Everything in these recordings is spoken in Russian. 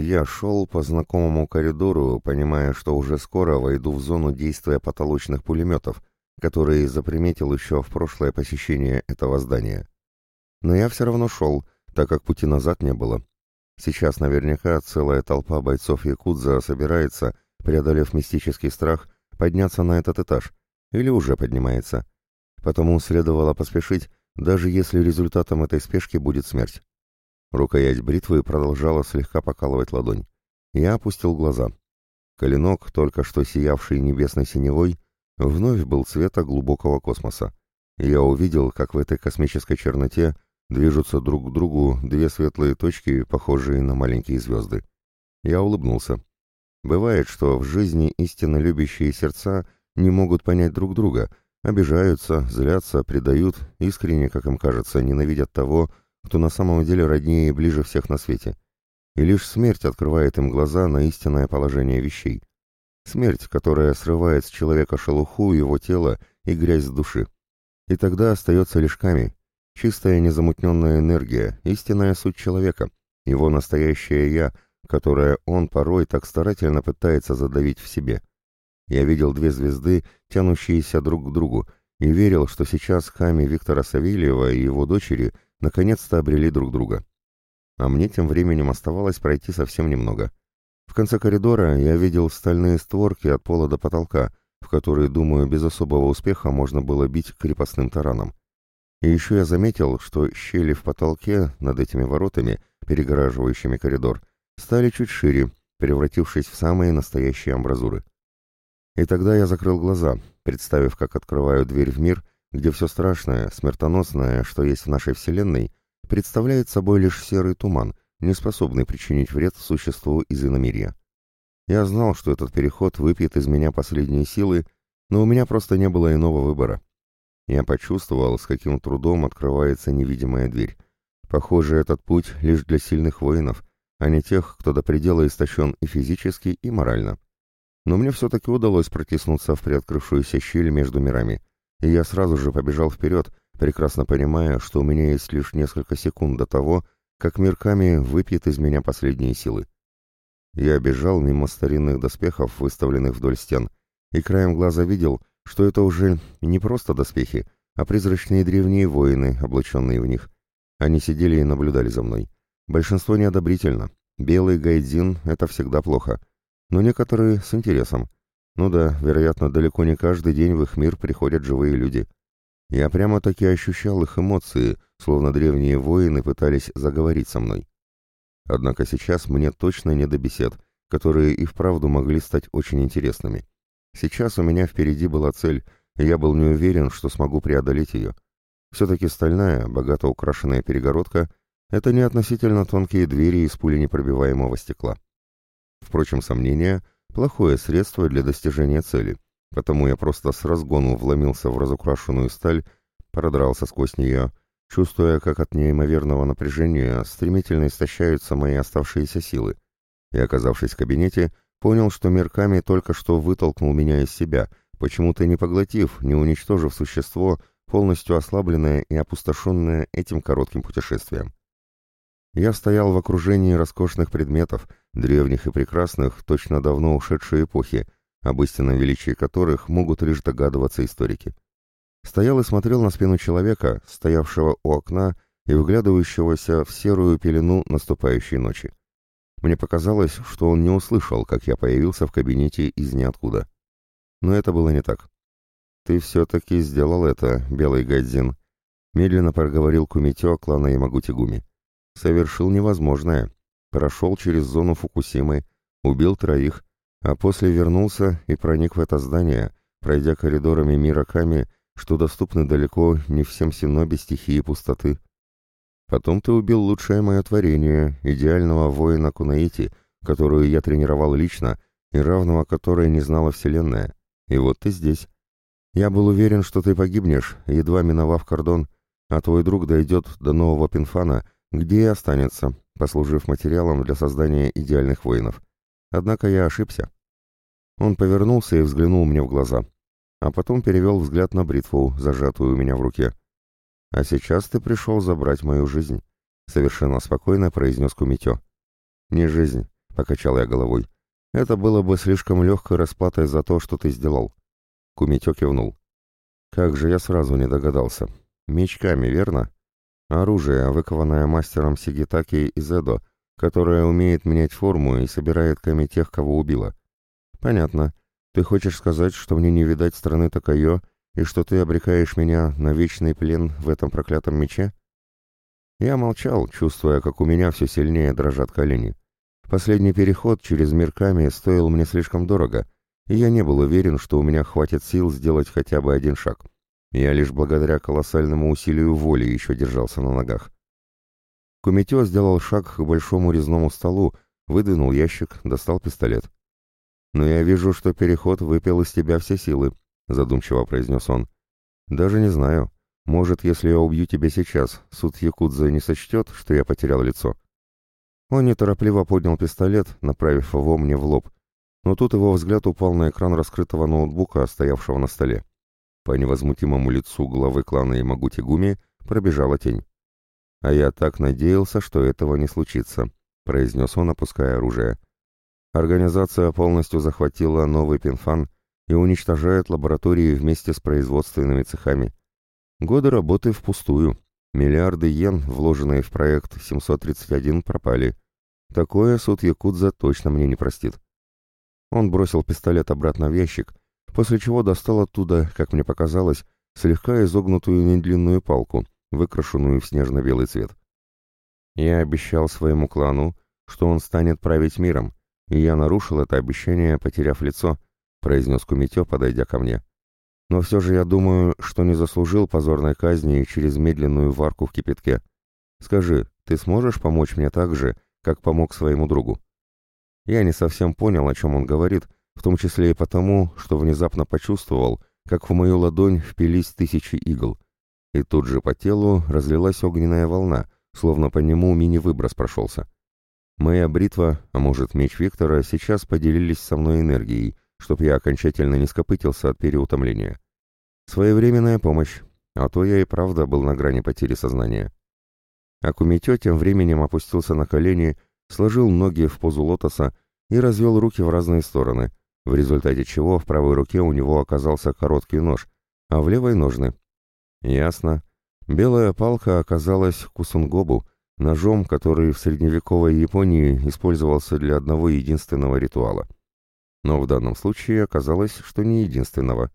Я шел по знакомому коридору, понимая, что уже скоро войду в зону действия потолочных пулеметов, которые заприметил еще в прошлое посещение этого здания. Но я все равно шел, так как пути назад не было. Сейчас наверняка целая толпа бойцов Якудза собирается, преодолев мистический страх, подняться на этот этаж, или уже поднимается. Потому следовало поспешить, даже если результатом этой спешки будет смерть. Рукоять бритвы продолжала слегка покалывать ладонь. Я опустил глаза. Клинок, только что сиявший небесной синевой, вновь был цвета глубокого космоса. я увидел, как в этой космической черноте движутся друг к другу две светлые точки, похожие на маленькие звезды. Я улыбнулся. Бывает, что в жизни истинно любящие сердца не могут понять друг друга, обижаются, злятся, предают, искренне, как им кажется, ненавидят того, кто на самом деле роднее и ближе всех на свете. И лишь смерть открывает им глаза на истинное положение вещей. Смерть, которая срывает с человека шелуху его тела и грязь с души. И тогда остается лишь камень, чистая незамутненная энергия, истинная суть человека, его настоящее «я», которое он порой так старательно пытается задавить в себе. Я видел две звезды, тянущиеся друг к другу, и верил, что сейчас Хами Виктора Савельева и его дочери наконец-то обрели друг друга. А мне тем временем оставалось пройти совсем немного. В конце коридора я видел стальные створки от пола до потолка, в которые, думаю, без особого успеха можно было бить крепостным тараном. И еще я заметил, что щели в потолке над этими воротами, перегораживающими коридор, стали чуть шире, превратившись в самые настоящие амбразуры. И тогда я закрыл глаза, представив, как открываю дверь в мир, где все страшное, смертоносное, что есть в нашей Вселенной, представляет собой лишь серый туман, не способный причинить вред существу из иномирья. Я знал, что этот переход выпьет из меня последние силы, но у меня просто не было иного выбора. Я почувствовал, с каким трудом открывается невидимая дверь. Похоже, этот путь лишь для сильных воинов, а не тех, кто до предела истощен и физически, и морально но мне все-таки удалось протиснуться в приоткрывшуюся щель между мирами, и я сразу же побежал вперед, прекрасно понимая, что у меня есть лишь несколько секунд до того, как мир Ками выпьет из меня последние силы. Я бежал мимо старинных доспехов, выставленных вдоль стен, и краем глаза видел, что это уже не просто доспехи, а призрачные древние воины, облаченные в них. Они сидели и наблюдали за мной. Большинство неодобрительно. Белый гайдзин — это всегда плохо но некоторые с интересом. Ну да, вероятно, далеко не каждый день в их мир приходят живые люди. Я прямо-таки ощущал их эмоции, словно древние воины пытались заговорить со мной. Однако сейчас мне точно не до бесед, которые и вправду могли стать очень интересными. Сейчас у меня впереди была цель, и я был не уверен, что смогу преодолеть ее. Все-таки стальная, богато украшенная перегородка — это не относительно тонкие двери из пуленепробиваемого стекла. Впрочем, сомнение – плохое средство для достижения цели, потому я просто с разгону вломился в разукрашенную сталь, продрался сквозь нее, чувствуя, как от неимоверного напряжения стремительно истощаются мои оставшиеся силы, и, оказавшись в кабинете, понял, что мерками только что вытолкнул меня из себя, почему-то не поглотив, не уничтожив существо, полностью ослабленное и опустошенное этим коротким путешествием. Я стоял в окружении роскошных предметов, древних и прекрасных, точно давно ушедшей эпохи, об истинном величии которых могут лишь догадываться историки. Стоял и смотрел на спину человека, стоявшего у окна и вглядывающегося в серую пелену наступающей ночи. Мне показалось, что он не услышал, как я появился в кабинете из ниоткуда. Но это было не так. «Ты все-таки сделал это, белый гадзин», — медленно проговорил Кумитё клана Ямагути-Гуми. «Совершил невозможное прошел через зону Фукусимы, убил троих, а после вернулся и проник в это здание, пройдя коридорами мира Ками, что доступны далеко не всем синобе стихии пустоты. Потом ты убил лучшее мое творение, идеального воина Кунаити, которую я тренировал лично и равного которой не знала Вселенная. И вот ты здесь. Я был уверен, что ты погибнешь, едва миновав кордон, а твой друг дойдет до нового Пинфана, где и останется, послужив материалом для создания идеальных воинов. Однако я ошибся. Он повернулся и взглянул мне в глаза, а потом перевел взгляд на бритву, зажатую у меня в руке. «А сейчас ты пришел забрать мою жизнь», — совершенно спокойно произнес Кумитё. «Не жизнь», — покачал я головой. «Это было бы слишком легкой расплатой за то, что ты сделал». Кумитё кивнул. «Как же я сразу не догадался. Мечками, верно? Оружие, выкованное мастером Сигитаки из Эдо, которое умеет менять форму и собирает ками тех, кого убило. Понятно. Ты хочешь сказать, что мне не видать страны Такайо, и что ты обрекаешь меня на вечный плен в этом проклятом мече?» Я молчал, чувствуя, как у меня все сильнее дрожат колени. Последний переход через мир Ками стоил мне слишком дорого, и я не был уверен, что у меня хватит сил сделать хотя бы один шаг. Я лишь благодаря колоссальному усилию воли еще держался на ногах. Кумитё сделал шаг к большому резному столу, выдвинул ящик, достал пистолет. «Но я вижу, что переход выпил из тебя все силы», — задумчиво произнес он. «Даже не знаю. Может, если я убью тебя сейчас, суд Якудза не сочтет, что я потерял лицо?» Он неторопливо поднял пистолет, направив его мне в лоб, но тут его взгляд упал на экран раскрытого ноутбука, стоявшего на столе. По невозмутимому лицу главы клана Ямагути Гуми пробежала тень. «А я так надеялся, что этого не случится», — произнес он, опуская оружие. «Организация полностью захватила новый пинфан и уничтожает лаборатории вместе с производственными цехами. Годы работы впустую. Миллиарды йен, вложенные в проект 731, пропали. Такое суд Якудза точно мне не простит. Он бросил пистолет обратно в ящик, после чего достал оттуда, как мне показалось, слегка изогнутую недлинную палку, выкрашенную в снежно-белый цвет. Я обещал своему клану, что он станет править миром, и я нарушил это обещание, потеряв лицо, произнес Кумитё, подойдя ко мне. Но все же я думаю, что не заслужил позорной казни через медленную варку в кипятке. Скажи, ты сможешь помочь мне так же, как помог своему другу?» Я не совсем понял, о чем он говорит, в том числе и потому, что внезапно почувствовал, как в мою ладонь впились тысячи игл. И тут же по телу разлилась огненная волна, словно по нему мини-выброс прошелся. Моя бритва, а может меч Виктора, сейчас поделились со мной энергией — чтоб я окончательно не скопытился от переутомления. Своевременная помощь, а то я и правда был на грани потери сознания. Акумитё тем временем опустился на колени, сложил ноги в позу лотоса и развел руки в разные стороны, в результате чего в правой руке у него оказался короткий нож, а в левой — ножны. Ясно. Белая палка оказалась кусунгобу, ножом, который в средневековой Японии использовался для одного единственного ритуала — но в данном случае оказалось, что не единственного.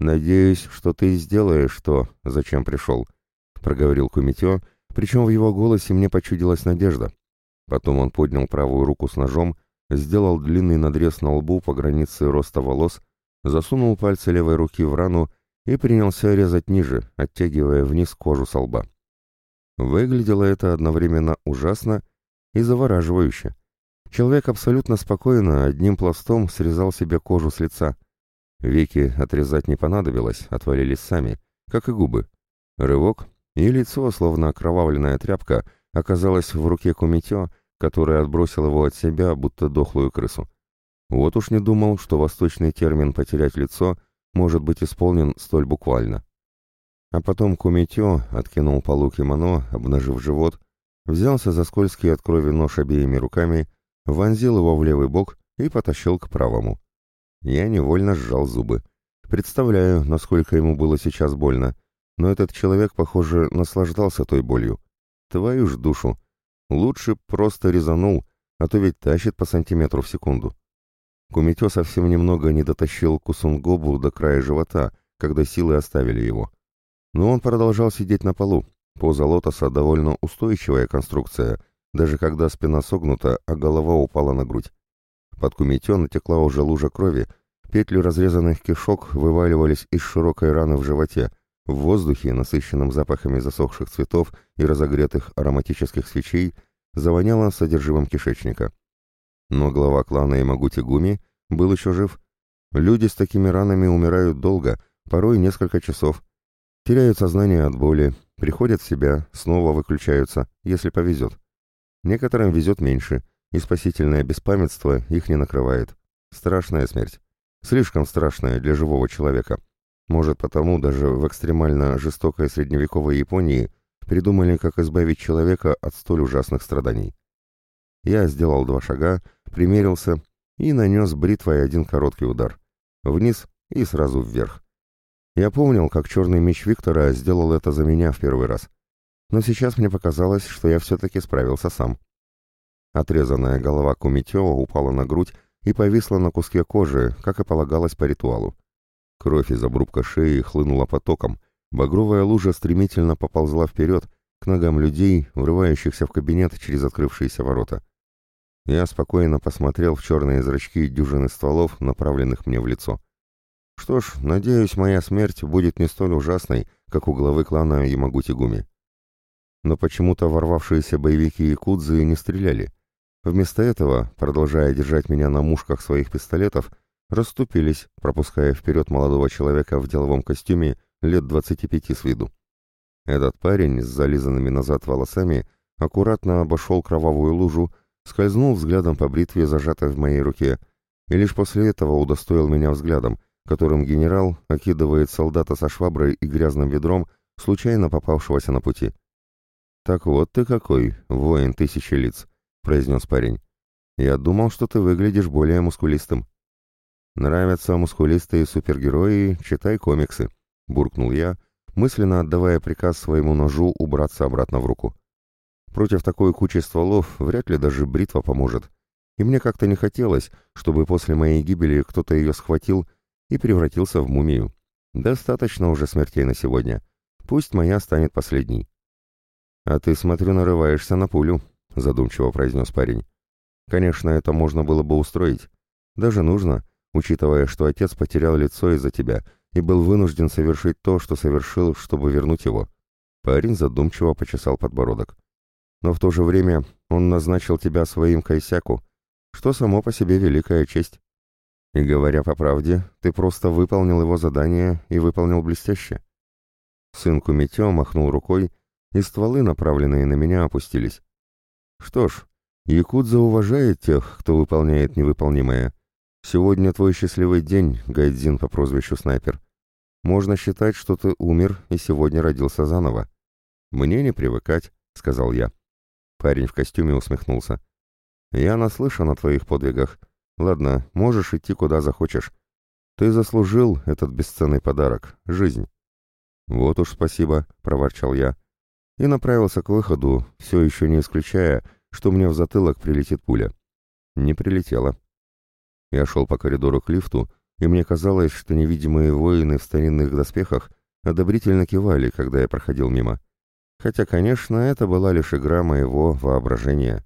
«Надеюсь, что ты сделаешь то, зачем пришел», — проговорил Кумитё, причем в его голосе мне почудилась надежда. Потом он поднял правую руку с ножом, сделал длинный надрез на лбу по границе роста волос, засунул пальцы левой руки в рану и принялся резать ниже, оттягивая вниз кожу со лба. Выглядело это одновременно ужасно и завораживающе. Человек абсолютно спокойно одним пластом срезал себе кожу с лица. Веки отрезать не понадобилось, отвалились сами, как и губы. Рывок, и лицо, словно окровавленная тряпка, оказалось в руке Кумитё, который отбросил его от себя, будто дохлую крысу. Вот уж не думал, что восточный термин «потерять лицо» может быть исполнен столь буквально. А потом Кумитё откинул полу кимоно, обнажив живот, взялся за скользкий от крови нож обеими руками вонзил его в левый бок и потащил к правому. Я невольно сжал зубы. Представляю, насколько ему было сейчас больно, но этот человек, похоже, наслаждался той болью. Твою ж душу. Лучше просто резанул, а то ведь тащит по сантиметру в секунду. Кумитё совсем немного не дотащил Кусунгобу до края живота, когда силы оставили его. Но он продолжал сидеть на полу. Поза лотоса довольно устойчивая конструкция — даже когда спина согнута, а голова упала на грудь. Под кумитё натекла уже лужа крови, петли разрезанных кишок вываливались из широкой раны в животе, в воздухе, насыщенном запахами засохших цветов и разогретых ароматических свечей, завоняло содержимым кишечника. Но глава клана Имагути Гуми был еще жив. Люди с такими ранами умирают долго, порой несколько часов. Теряют сознание от боли, приходят в себя, снова выключаются, если повезет. Некоторым везет меньше, и спасительное беспамятство их не накрывает. Страшная смерть. Слишком страшная для живого человека. Может, потому даже в экстремально жестокой средневековой Японии придумали, как избавить человека от столь ужасных страданий. Я сделал два шага, примерился и нанес бритвой один короткий удар. Вниз и сразу вверх. Я помнил, как черный меч Виктора сделал это за меня в первый раз. Но сейчас мне показалось, что я все-таки справился сам. Отрезанная голова Кумитео упала на грудь и повисла на куске кожи, как и полагалось по ритуалу. Кровь из обрубка шеи хлынула потоком, багровая лужа стремительно поползла вперед, к ногам людей, врывающихся в кабинет через открывшиеся ворота. Я спокойно посмотрел в черные зрачки дюжины стволов, направленных мне в лицо. Что ж, надеюсь, моя смерть будет не столь ужасной, как у главы клана Ямагути-Гуми. Но почему-то ворвавшиеся боевики Якудзы не стреляли. Вместо этого, продолжая держать меня на мушках своих пистолетов, расступились, пропуская вперед молодого человека в деловом костюме лет 25 с виду. Этот парень с зализанными назад волосами аккуратно обошел кровавую лужу, скользнул взглядом по бритве, зажатой в моей руке, и лишь после этого удостоил меня взглядом, которым генерал окидывает солдата со шваброй и грязным ведром, случайно попавшегося на пути. «Так вот ты какой, воин тысячи лиц», — произнес парень. «Я думал, что ты выглядишь более мускулистым». «Нравятся мускулистые супергерои, читай комиксы», — буркнул я, мысленно отдавая приказ своему ножу убраться обратно в руку. Против такой кучи стволов вряд ли даже бритва поможет, и мне как-то не хотелось, чтобы после моей гибели кто-то ее схватил и превратился в мумию. Достаточно уже смертей на сегодня. Пусть моя станет последней. «А ты, смотрю, нарываешься на пулю», — задумчиво произнес парень. «Конечно, это можно было бы устроить. Даже нужно, учитывая, что отец потерял лицо из-за тебя и был вынужден совершить то, что совершил, чтобы вернуть его». Парень задумчиво почесал подбородок. «Но в то же время он назначил тебя своим кайсяку, что само по себе великая честь. И говоря по правде, ты просто выполнил его задание и выполнил блестяще. Сын Кумитё махнул рукой, и стволы, направленные на меня, опустились. Что ж, Якудза уважает тех, кто выполняет невыполнимое. Сегодня твой счастливый день, Гайдзин по прозвищу Снайпер. Можно считать, что ты умер и сегодня родился заново. Мне не привыкать, сказал я. Парень в костюме усмехнулся. Я наслышан о твоих подвигах, Ладно, можешь идти куда захочешь. Ты заслужил этот бесценный подарок — жизнь. Вот уж спасибо, — проворчал я. И направился к выходу, все еще не исключая, что мне в затылок прилетит пуля. Не прилетела. Я шел по коридору к лифту, и мне казалось, что невидимые воины в старинных доспехах одобрительно кивали, когда я проходил мимо. Хотя, конечно, это была лишь игра моего воображения.